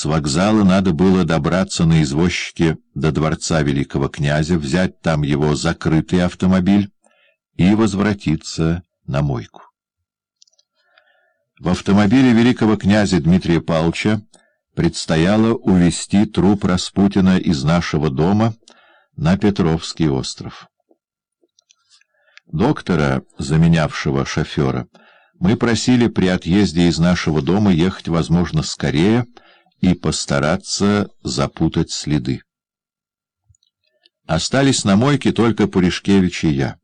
С вокзала надо было добраться на извозчике до дворца великого князя, взять там его закрытый автомобиль и возвратиться на мойку. В автомобиле великого князя Дмитрия Павловича предстояло увезти труп Распутина из нашего дома на Петровский остров. Доктора, заменявшего шофера, мы просили при отъезде из нашего дома ехать, возможно, скорее и постараться запутать следы. Остались на мойке только Пуришкевич и я.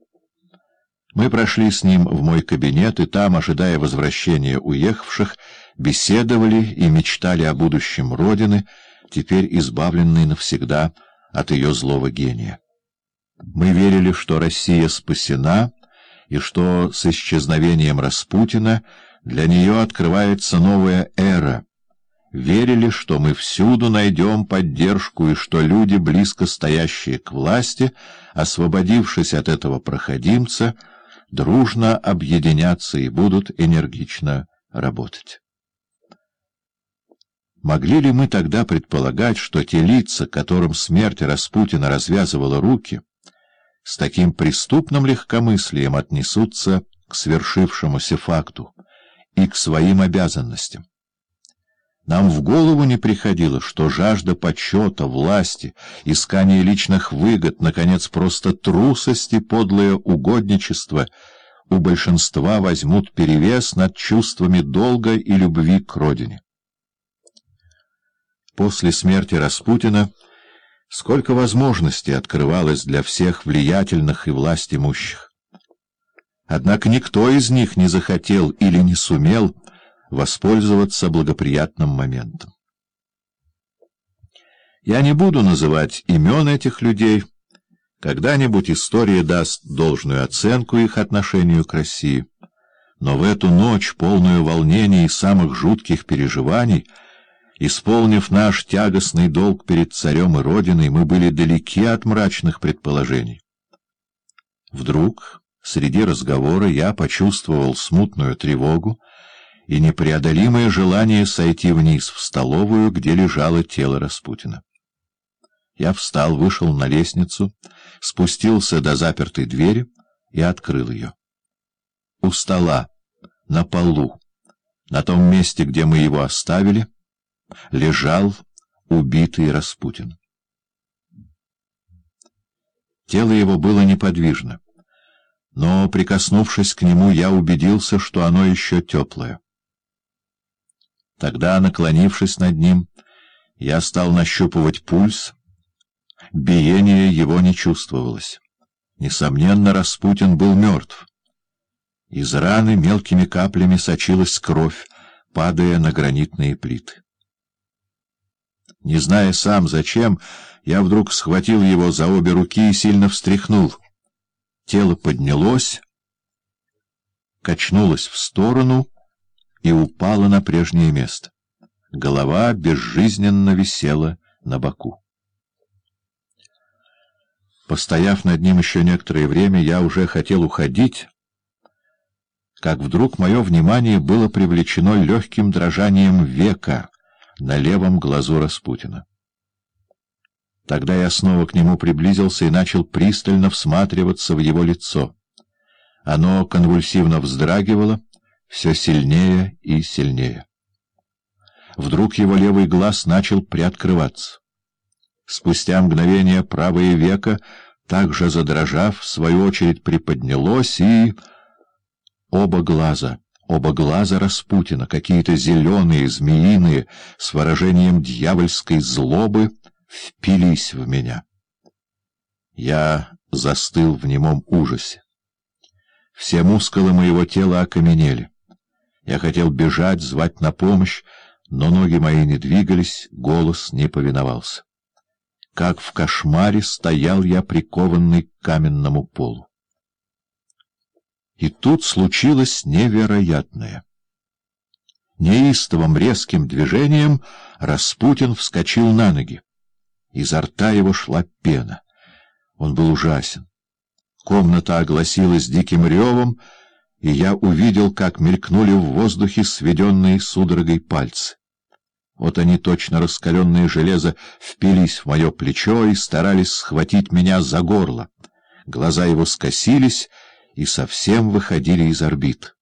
Мы прошли с ним в мой кабинет, и там, ожидая возвращения уехавших, беседовали и мечтали о будущем Родины, теперь избавленной навсегда от ее злого гения. Мы верили, что Россия спасена, и что с исчезновением Распутина для нее открывается новая эра. Верили, что мы всюду найдем поддержку, и что люди, близко стоящие к власти, освободившись от этого проходимца, — дружно объединятся и будут энергично работать. Могли ли мы тогда предполагать, что те лица, которым смерть Распутина развязывала руки, с таким преступным легкомыслием отнесутся к свершившемуся факту и к своим обязанностям? Нам в голову не приходило, что жажда почета, власти, искание личных выгод, наконец, просто трусость и подлое угодничество у большинства возьмут перевес над чувствами долга и любви к родине. После смерти Распутина сколько возможностей открывалось для всех влиятельных и властимущих. Однако никто из них не захотел или не сумел воспользоваться благоприятным моментом. Я не буду называть имен этих людей. Когда-нибудь история даст должную оценку их отношению к России. Но в эту ночь, полную волнений и самых жутких переживаний, исполнив наш тягостный долг перед царем и родиной, мы были далеки от мрачных предположений. Вдруг, среди разговора, я почувствовал смутную тревогу, и непреодолимое желание сойти вниз в столовую, где лежало тело Распутина. Я встал, вышел на лестницу, спустился до запертой двери и открыл ее. У стола, на полу, на том месте, где мы его оставили, лежал убитый Распутин. Тело его было неподвижно, но, прикоснувшись к нему, я убедился, что оно еще теплое. Тогда, наклонившись над ним, я стал нащупывать пульс. Биение его не чувствовалось. Несомненно, Распутин был мертв. Из раны мелкими каплями сочилась кровь, падая на гранитные плиты. Не зная сам, зачем, я вдруг схватил его за обе руки и сильно встряхнул. Тело поднялось, качнулось в сторону — и упала на прежнее место. Голова безжизненно висела на боку. Постояв над ним еще некоторое время, я уже хотел уходить, как вдруг мое внимание было привлечено легким дрожанием века на левом глазу Распутина. Тогда я снова к нему приблизился и начал пристально всматриваться в его лицо. Оно конвульсивно вздрагивало, все сильнее и сильнее. Вдруг его левый глаз начал приоткрываться. Спустя мгновение правое веко, также задрожав, в свою очередь приподнялось, и... Оба глаза, оба глаза Распутина, какие-то зеленые, змеиные, с выражением дьявольской злобы, впились в меня. Я застыл в немом ужасе. Все мускулы моего тела окаменели. Я хотел бежать, звать на помощь, но ноги мои не двигались, голос не повиновался. Как в кошмаре стоял я прикованный к каменному полу. И тут случилось невероятное. Неистовым резким движением Распутин вскочил на ноги. Изо рта его шла пена. Он был ужасен. Комната огласилась диким ревом, и я увидел, как мелькнули в воздухе сведенные судорогой пальцы. Вот они, точно раскаленное железо, впились в мое плечо и старались схватить меня за горло. Глаза его скосились и совсем выходили из орбит.